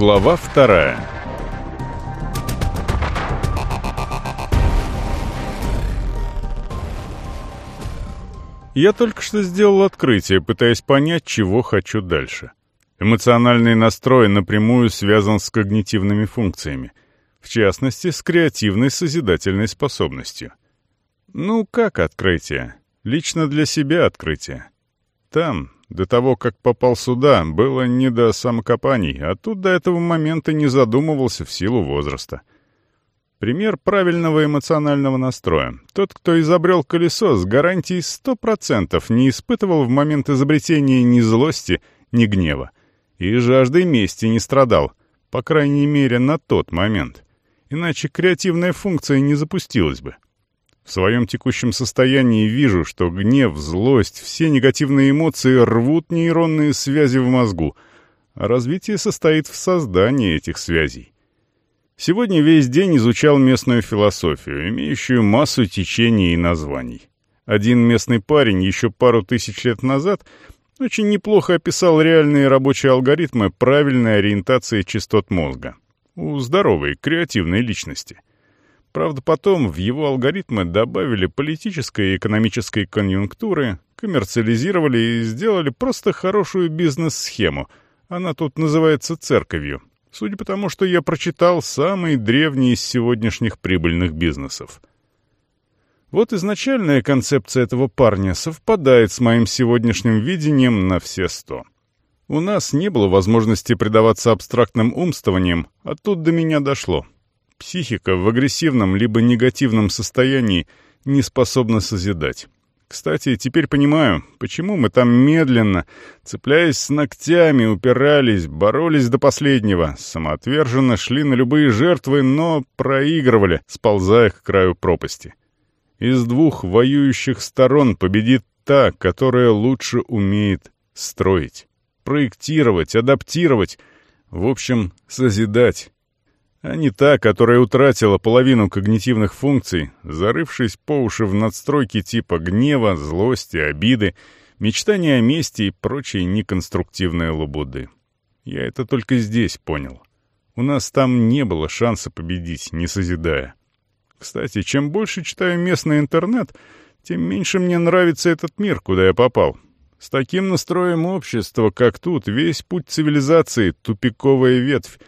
Глава вторая Я только что сделал открытие, пытаясь понять, чего хочу дальше. Эмоциональный настрой напрямую связан с когнитивными функциями, в частности, с креативной созидательной способностью. Ну, как открытие? Лично для себя открытие. Там, до того, как попал сюда, было не до самокопаний, а тут до этого момента не задумывался в силу возраста. Пример правильного эмоционального настроя. Тот, кто изобрел колесо, с гарантией 100% не испытывал в момент изобретения ни злости, ни гнева. И жаждой мести не страдал, по крайней мере, на тот момент. Иначе креативная функция не запустилась бы. В своем текущем состоянии вижу, что гнев, злость, все негативные эмоции рвут нейронные связи в мозгу, а развитие состоит в создании этих связей. Сегодня весь день изучал местную философию, имеющую массу течений и названий. Один местный парень еще пару тысяч лет назад очень неплохо описал реальные рабочие алгоритмы правильной ориентации частот мозга у здоровой, креативной личности. Правда, потом в его алгоритмы добавили политической и экономической конъюнктуры, коммерциализировали и сделали просто хорошую бизнес-схему. Она тут называется церковью, Судя по тому, что я прочитал самый древний из сегодняшних прибыльных бизнесов. Вот изначальная концепция этого парня совпадает с моим сегодняшним видением на все сто. У нас не было возможности предаваться абстрактным умствованиям, а тут до меня дошло. Психика в агрессивном либо негативном состоянии не способна созидать. Кстати, теперь понимаю, почему мы там медленно, цепляясь с ногтями, упирались, боролись до последнего, самоотверженно шли на любые жертвы, но проигрывали, сползая к краю пропасти. Из двух воюющих сторон победит та, которая лучше умеет строить, проектировать, адаптировать, в общем, созидать а не та, которая утратила половину когнитивных функций, зарывшись по уши в надстройки типа гнева, злости, обиды, мечтания о мести и прочей неконструктивной лабуды. Я это только здесь понял. У нас там не было шанса победить, не созидая. Кстати, чем больше читаю местный интернет, тем меньше мне нравится этот мир, куда я попал. С таким настроем общества, как тут, весь путь цивилизации — тупиковая ветвь,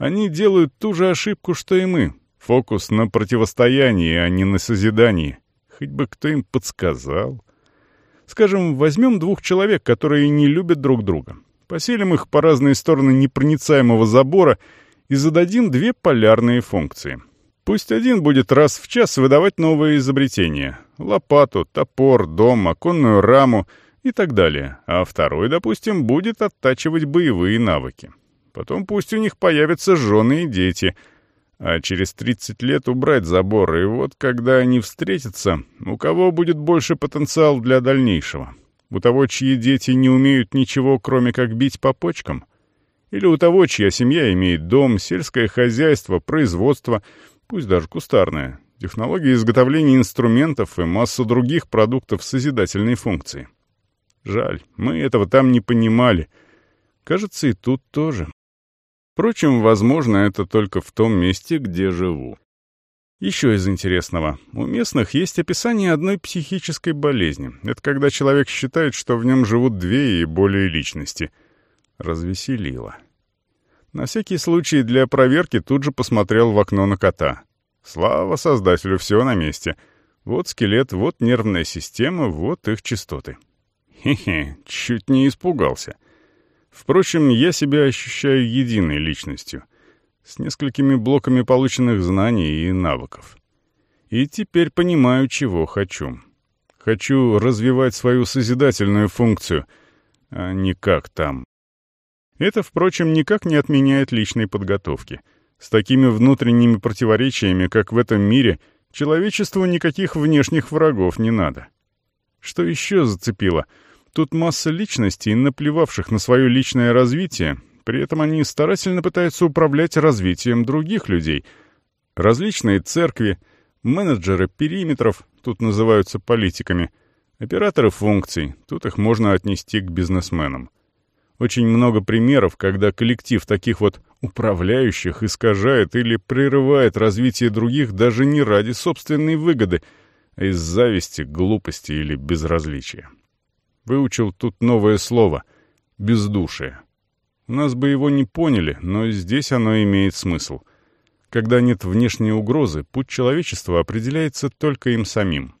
они делают ту же ошибку, что и мы. Фокус на противостоянии, а не на созидании. Хоть бы кто им подсказал. Скажем, возьмем двух человек, которые не любят друг друга. Поселим их по разные стороны непроницаемого забора и зададим две полярные функции. Пусть один будет раз в час выдавать новые изобретения. Лопату, топор, дом, оконную раму и так далее. А второй, допустим, будет оттачивать боевые навыки. Потом пусть у них появятся жены и дети. А через 30 лет убрать забор, и вот когда они встретятся, у кого будет больше потенциал для дальнейшего? У того, чьи дети не умеют ничего, кроме как бить по почкам? Или у того, чья семья имеет дом, сельское хозяйство, производство, пусть даже кустарное, технологии изготовления инструментов и массу других продуктов созидательной функции? Жаль, мы этого там не понимали. Кажется, и тут тоже. Впрочем, возможно, это только в том месте, где живу. Еще из интересного. У местных есть описание одной психической болезни. Это когда человек считает, что в нем живут две и более личности. Развеселило. На всякий случай для проверки тут же посмотрел в окно на кота. Слава создателю, все на месте. Вот скелет, вот нервная система, вот их частоты. Хе-хе, чуть не испугался. — Впрочем, я себя ощущаю единой личностью, с несколькими блоками полученных знаний и навыков. И теперь понимаю, чего хочу. Хочу развивать свою созидательную функцию, а не как там. Это, впрочем, никак не отменяет личной подготовки. С такими внутренними противоречиями, как в этом мире, человечеству никаких внешних врагов не надо. Что еще зацепило — Тут масса личностей, наплевавших на свое личное развитие, при этом они старательно пытаются управлять развитием других людей. Различные церкви, менеджеры периметров, тут называются политиками, операторы функций, тут их можно отнести к бизнесменам. Очень много примеров, когда коллектив таких вот управляющих искажает или прерывает развитие других даже не ради собственной выгоды, а из зависти, глупости или безразличия. Выучил тут новое слово — бездушие. У нас бы его не поняли, но здесь оно имеет смысл. Когда нет внешней угрозы, путь человечества определяется только им самим.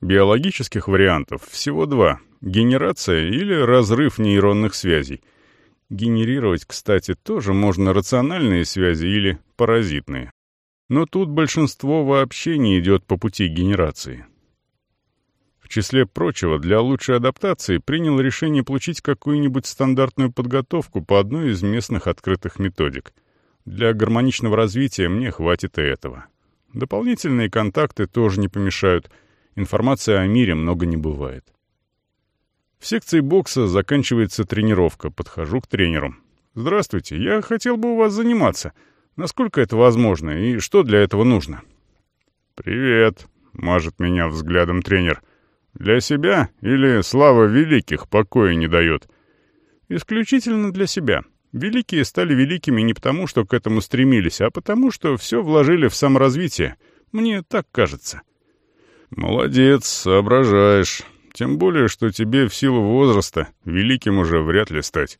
Биологических вариантов всего два — генерация или разрыв нейронных связей. Генерировать, кстати, тоже можно рациональные связи или паразитные. Но тут большинство вообще не идет по пути генерации. Числе прочего, для лучшей адаптации принял решение получить какую-нибудь стандартную подготовку по одной из местных открытых методик. Для гармоничного развития мне хватит и этого. Дополнительные контакты тоже не помешают. Информации о мире много не бывает. В секции бокса заканчивается тренировка. Подхожу к тренеру. «Здравствуйте, я хотел бы у вас заниматься. Насколько это возможно и что для этого нужно?» «Привет», — мажет меня взглядом тренер. «Для себя или слава великих покоя не дает?» «Исключительно для себя. Великие стали великими не потому, что к этому стремились, а потому, что все вложили в саморазвитие. Мне так кажется». «Молодец, соображаешь. Тем более, что тебе в силу возраста великим уже вряд ли стать.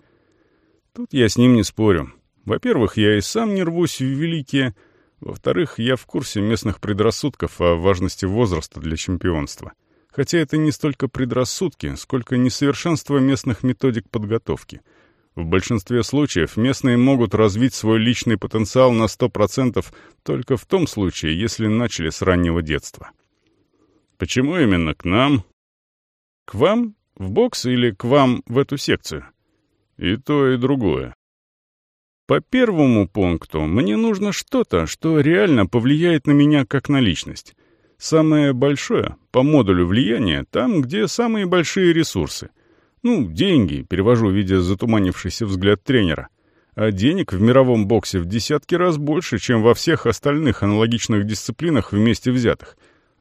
Тут я с ним не спорю. Во-первых, я и сам не рвусь в великие. Во-вторых, я в курсе местных предрассудков о важности возраста для чемпионства. Хотя это не столько предрассудки, сколько несовершенство местных методик подготовки. В большинстве случаев местные могут развить свой личный потенциал на 100% только в том случае, если начали с раннего детства. Почему именно к нам, к вам в бокс или к вам в эту секцию? И то, и другое. По первому пункту мне нужно что-то, что реально повлияет на меня как на личность. Самое большое, по модулю влияния, там, где самые большие ресурсы. Ну, деньги, перевожу, видя затуманившийся взгляд тренера. А денег в мировом боксе в десятки раз больше, чем во всех остальных аналогичных дисциплинах вместе взятых.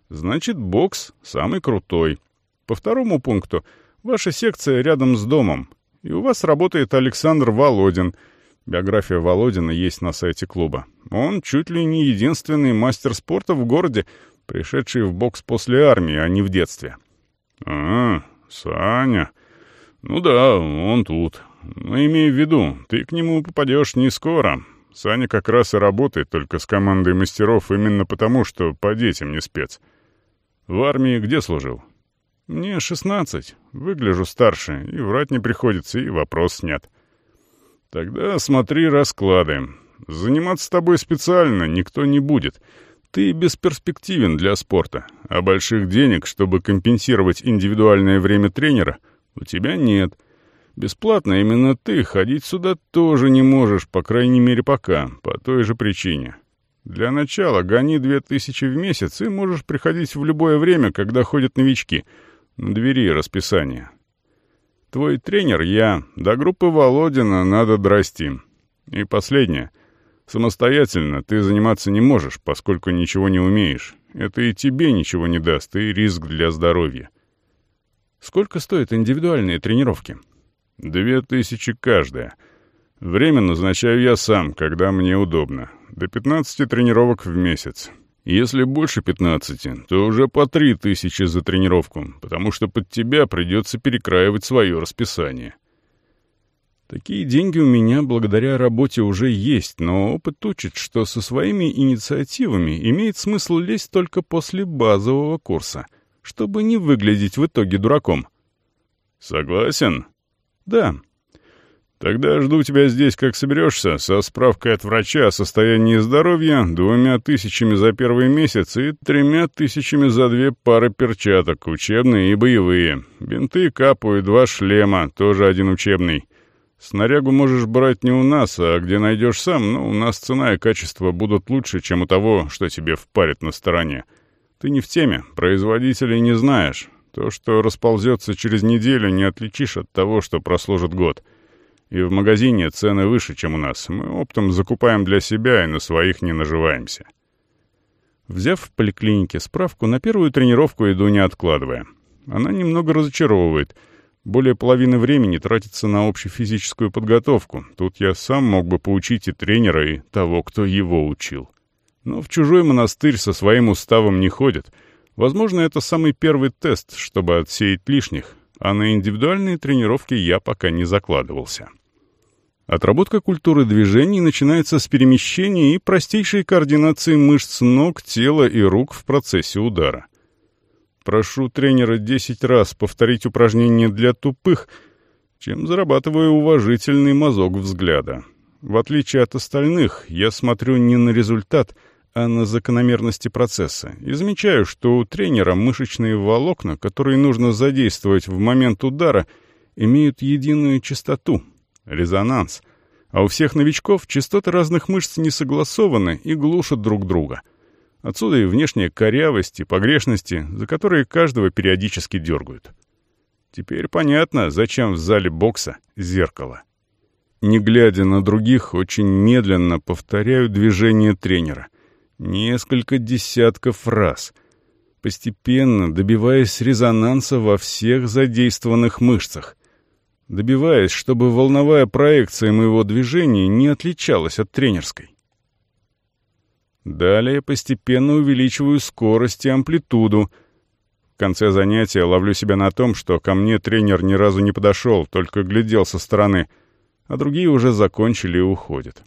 Значит, бокс самый крутой, по второму пункту, ваша секция рядом с домом, и у вас работает Александр Володин. Биография Володина есть на сайте клуба. Он чуть ли не единственный мастер спорта в городе, пришедший в бокс после армии, а не в детстве. «А, Саня. Ну да, он тут. Но имей в виду, ты к нему попадешь не скоро. Саня как раз и работает только с командой мастеров именно потому, что по детям не спец. В армии где служил?» «Мне шестнадцать. Выгляжу старше, и врать не приходится, и вопрос снят». «Тогда смотри расклады. Заниматься тобой специально никто не будет. Ты бесперспективен для спорта, а больших денег, чтобы компенсировать индивидуальное время тренера, у тебя нет. Бесплатно именно ты ходить сюда тоже не можешь, по крайней мере пока, по той же причине. Для начала гони две тысячи в месяц и можешь приходить в любое время, когда ходят новички — на двери расписание. Твой тренер я, до группы Володина надо драсти. И последнее. Самостоятельно ты заниматься не можешь, поскольку ничего не умеешь. Это и тебе ничего не даст, и риск для здоровья. Сколько стоят индивидуальные тренировки? Две тысячи каждая. Время назначаю я сам, когда мне удобно. До 15 тренировок в месяц. Если больше 15, то уже по 3 тысячи за тренировку, потому что под тебя придется перекраивать свое расписание. Такие деньги у меня благодаря работе уже есть, но опыт учит, что со своими инициативами имеет смысл лезть только после базового курса, чтобы не выглядеть в итоге дураком. Согласен? Да. Тогда жду тебя здесь, как соберешься, со справкой от врача о состоянии здоровья, двумя тысячами за первый месяц и тремя тысячами за две пары перчаток, учебные и боевые. Бинты капают, два шлема, тоже один учебный. Снарягу можешь брать не у нас, а где найдешь сам, но у нас цена и качество будут лучше, чем у того, что тебе впарит на стороне. Ты не в теме, производителей не знаешь. То, что расползется через неделю, не отличишь от того, что прослужит год». И в магазине цены выше, чем у нас. Мы оптом закупаем для себя и на своих не наживаемся. Взяв в поликлинике справку, на первую тренировку иду не откладывая. Она немного разочаровывает. Более половины времени тратится на общефизическую подготовку. Тут я сам мог бы поучить и тренера, и того, кто его учил. Но в чужой монастырь со своим уставом не ходят. Возможно, это самый первый тест, чтобы отсеять лишних, а на индивидуальные тренировки я пока не закладывался. Отработка культуры движений начинается с перемещения и простейшей координации мышц ног, тела и рук в процессе удара. Прошу тренера десять раз повторить упражнение для тупых, чем зарабатываю уважительный мазок взгляда. В отличие от остальных, я смотрю не на результат, а на закономерности процесса, и замечаю, что у тренера мышечные волокна, которые нужно задействовать в момент удара, имеют единую частоту — резонанс, а у всех новичков частоты разных мышц не согласованы и глушат друг друга — Отсюда и внешняя корявость и погрешности, за которые каждого периодически дергают. Теперь понятно, зачем в зале бокса зеркало. Не глядя на других, очень медленно повторяю движение тренера. Несколько десятков раз. Постепенно добиваясь резонанса во всех задействованных мышцах. Добиваясь, чтобы волновая проекция моего движения не отличалась от тренерской. Далее постепенно увеличиваю скорость и амплитуду. В конце занятия ловлю себя на том, что ко мне тренер ни разу не подошел, только глядел со стороны, а другие уже закончили и уходят.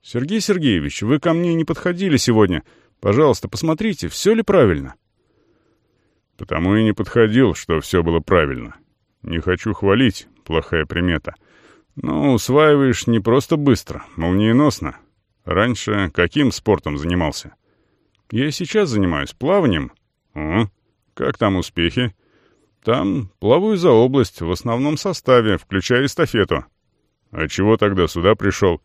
«Сергей Сергеевич, вы ко мне не подходили сегодня. Пожалуйста, посмотрите, все ли правильно?» «Потому и не подходил, что все было правильно. Не хочу хвалить, плохая примета. Но усваиваешь не просто быстро, молниеносно, Раньше каким спортом занимался? Я сейчас занимаюсь плаванием. О, как там успехи? Там плаваю за область в основном составе, включая эстафету. А чего тогда сюда пришел?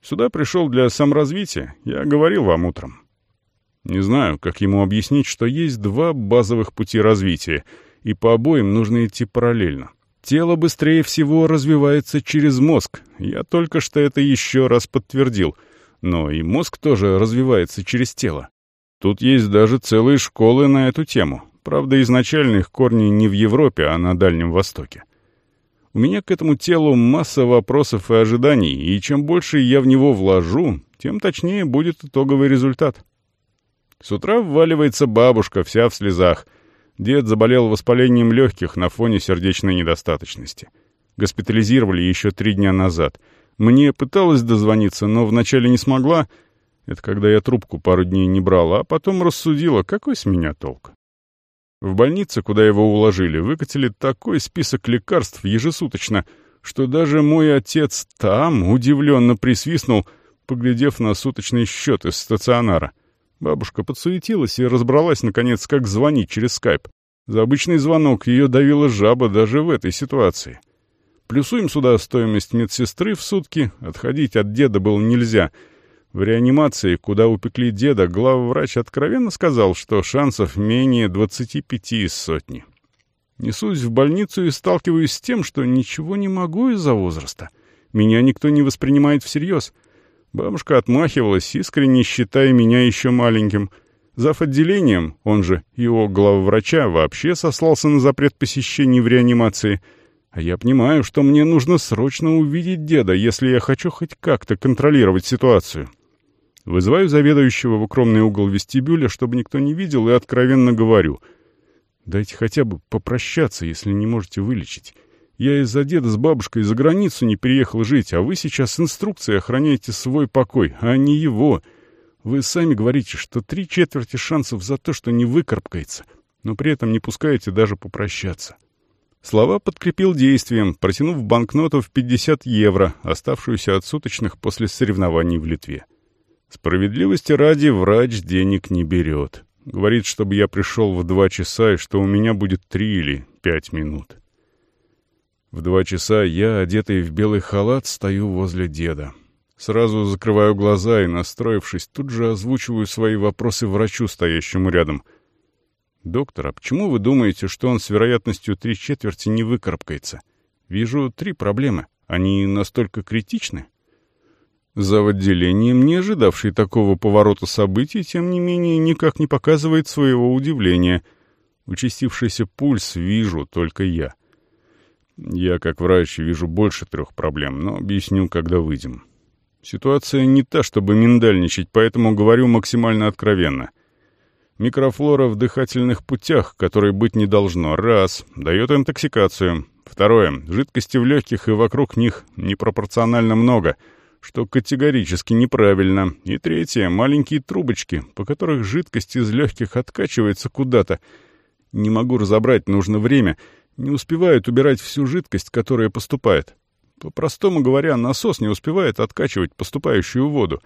Сюда пришел для саморазвития, я говорил вам утром. Не знаю, как ему объяснить, что есть два базовых пути развития, и по обоим нужно идти параллельно. Тело быстрее всего развивается через мозг. Я только что это еще раз подтвердил. Но и мозг тоже развивается через тело. Тут есть даже целые школы на эту тему. Правда, изначально их корни не в Европе, а на Дальнем Востоке. У меня к этому телу масса вопросов и ожиданий, и чем больше я в него вложу, тем точнее будет итоговый результат. С утра вваливается бабушка, вся в слезах — Дед заболел воспалением легких на фоне сердечной недостаточности. Госпитализировали еще три дня назад. Мне пыталась дозвониться, но вначале не смогла. Это когда я трубку пару дней не брала, а потом рассудила, какой с меня толк. В больнице, куда его уложили, выкатили такой список лекарств ежесуточно, что даже мой отец там удивленно присвистнул, поглядев на суточный счет из стационара — Бабушка подсуетилась и разобралась, наконец, как звонить через скайп. За обычный звонок ее давила жаба даже в этой ситуации. Плюсуем сюда стоимость медсестры в сутки, отходить от деда было нельзя. В реанимации, куда упекли деда, главврач откровенно сказал, что шансов менее 25 из сотни. Несусь в больницу и сталкиваюсь с тем, что ничего не могу из-за возраста. Меня никто не воспринимает всерьез — Бабушка отмахивалась, искренне считая меня еще маленьким. Зав. отделением, он же его главврача, вообще сослался на запрет посещений в реанимации. А я понимаю, что мне нужно срочно увидеть деда, если я хочу хоть как-то контролировать ситуацию. Вызываю заведующего в укромный угол вестибюля, чтобы никто не видел, и откровенно говорю. «Дайте хотя бы попрощаться, если не можете вылечить. Я из-за деда с бабушкой за границу не переехал жить, а вы сейчас инструкцией охраняете свой покой, а не его. Вы сами говорите, что три четверти шансов за то, что не выкарабкается, но при этом не пускаете даже попрощаться. Слова подкрепил действием, протянув банкноту в 50 евро, оставшуюся от суточных после соревнований в Литве. Справедливости ради врач денег не берет. Говорит, чтобы я пришел в два часа и что у меня будет три или пять минут. В два часа я, одетый в белый халат, стою возле деда. Сразу закрываю глаза и, настроившись, тут же озвучиваю свои вопросы врачу, стоящему рядом. «Доктор, а почему вы думаете, что он с вероятностью три четверти не выкарабкается? Вижу три проблемы. Они настолько критичны?» За отделением, не ожидавший такого поворота событий, тем не менее, никак не показывает своего удивления. Участившийся пульс вижу только я — Я, как врач, вижу больше трех проблем, но объясню, когда выйдем. Ситуация не та, чтобы миндальничать, поэтому говорю максимально откровенно. Микрофлора в дыхательных путях, которой быть не должно, раз, дает интоксикацию. Второе, жидкости в легких и вокруг них непропорционально много, что категорически неправильно. И третье, маленькие трубочки, по которых жидкость из легких откачивается куда-то. Не могу разобрать, нужно время — не успевают убирать всю жидкость, которая поступает. По-простому говоря, насос не успевает откачивать поступающую воду.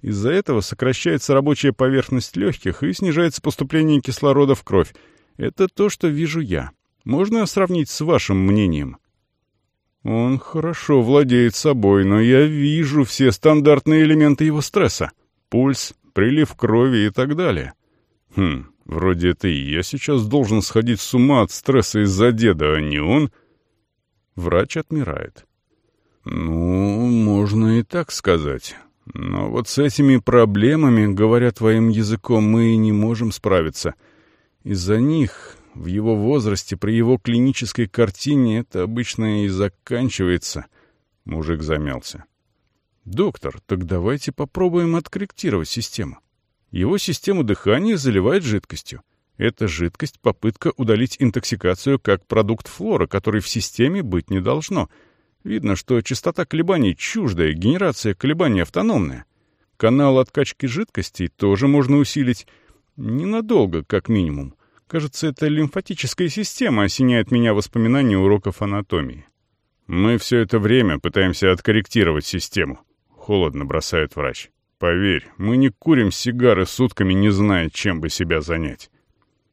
Из-за этого сокращается рабочая поверхность легких и снижается поступление кислорода в кровь. Это то, что вижу я. Можно сравнить с вашим мнением? Он хорошо владеет собой, но я вижу все стандартные элементы его стресса. Пульс, прилив крови и так далее. Хм, Вроде это и я сейчас должен сходить с ума от стресса из-за деда, а не он. Врач отмирает. Ну, можно и так сказать. Но вот с этими проблемами, говоря твоим языком, мы и не можем справиться. Из-за них в его возрасте, при его клинической картине, это обычно и заканчивается. Мужик замялся. «Доктор, так давайте попробуем откорректировать систему. Его систему дыхания заливает жидкостью. Эта жидкость — попытка удалить интоксикацию как продукт флора, который в системе быть не должно. Видно, что частота колебаний чуждая, генерация колебаний автономная. Канал откачки жидкости тоже можно усилить. Ненадолго, как минимум. Кажется, это лимфатическая система осеняет меня воспоминания уроков анатомии. Мы все это время пытаемся откорректировать систему. Холодно бросает врач. Поверь, мы не курим сигары сутками, не зная, чем бы себя занять.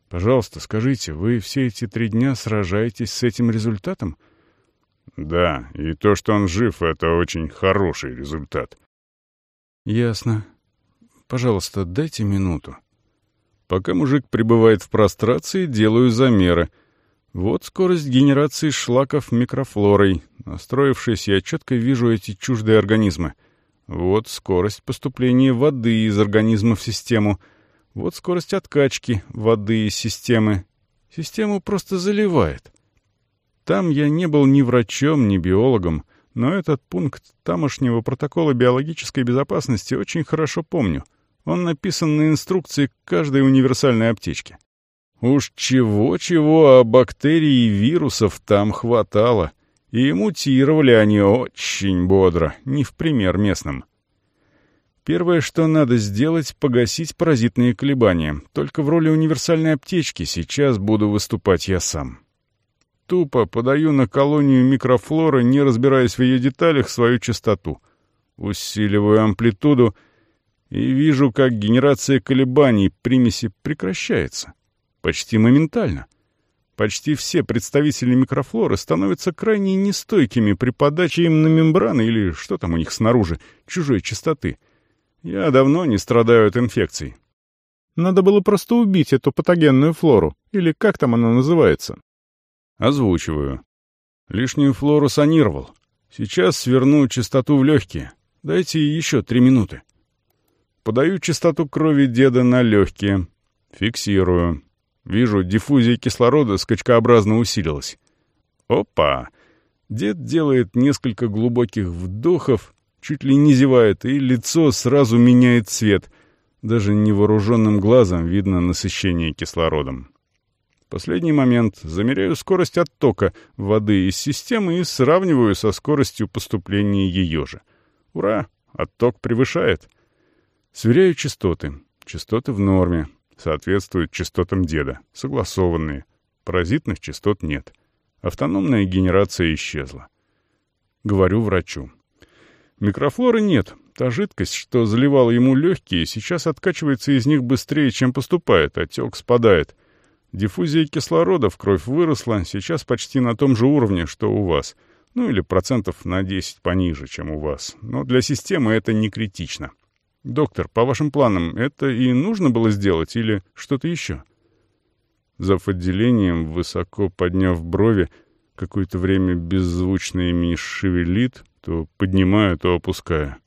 Пожалуйста, скажите, вы все эти три дня сражаетесь с этим результатом? Да, и то, что он жив, это очень хороший результат. Ясно. Пожалуйста, дайте минуту. Пока мужик пребывает в прострации, делаю замеры. Вот скорость генерации шлаков микрофлорой. Настроившись, я четко вижу эти чуждые организмы — вот скорость поступления воды из организма в систему. Вот скорость откачки воды из системы. Систему просто заливает. Там я не был ни врачом, ни биологом, но этот пункт тамошнего протокола биологической безопасности очень хорошо помню. Он написан на инструкции каждой универсальной аптечке. Уж чего-чего, а бактерий и вирусов там хватало — и мутировали они очень бодро, не в пример местным. Первое, что надо сделать, погасить паразитные колебания. Только в роли универсальной аптечки сейчас буду выступать я сам. Тупо подаю на колонию микрофлоры, не разбираясь в ее деталях, свою частоту. Усиливаю амплитуду и вижу, как генерация колебаний примеси прекращается. Почти моментально. Почти все представители микрофлоры становятся крайне нестойкими при подаче им на мембраны или что там у них снаружи, чужой частоты. Я давно не страдаю от инфекций. Надо было просто убить эту патогенную флору, или как там она называется. Озвучиваю. Лишнюю флору санировал. Сейчас сверну частоту в легкие. Дайте еще три минуты. Подаю частоту крови деда на легкие. Фиксирую. Вижу, диффузия кислорода скачкообразно усилилась. Опа! Дед делает несколько глубоких вдохов, чуть ли не зевает, и лицо сразу меняет цвет. Даже невооруженным глазом видно насыщение кислородом. Последний момент. Замеряю скорость оттока воды из системы и сравниваю со скоростью поступления ее же. Ура! Отток превышает. Сверяю частоты. Частоты в норме соответствуют частотам деда, согласованные. Паразитных частот нет. Автономная генерация исчезла. Говорю врачу. Микрофлоры нет. Та жидкость, что заливала ему легкие, сейчас откачивается из них быстрее, чем поступает, отек спадает. Диффузия кислорода в кровь выросла, сейчас почти на том же уровне, что у вас. Ну или процентов на 10 пониже, чем у вас. Но для системы это не критично. «Доктор, по вашим планам, это и нужно было сделать или что-то еще?» Зав. отделением, высоко подняв брови, какое-то время беззвучно ими шевелит, то поднимая, то опуская.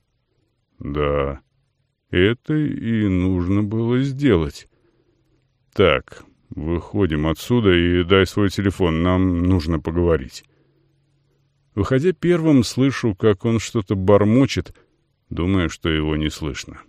«Да, это и нужно было сделать. Так, выходим отсюда и дай свой телефон, нам нужно поговорить». Выходя первым, слышу, как он что-то бормочет, думая, что его не слышно.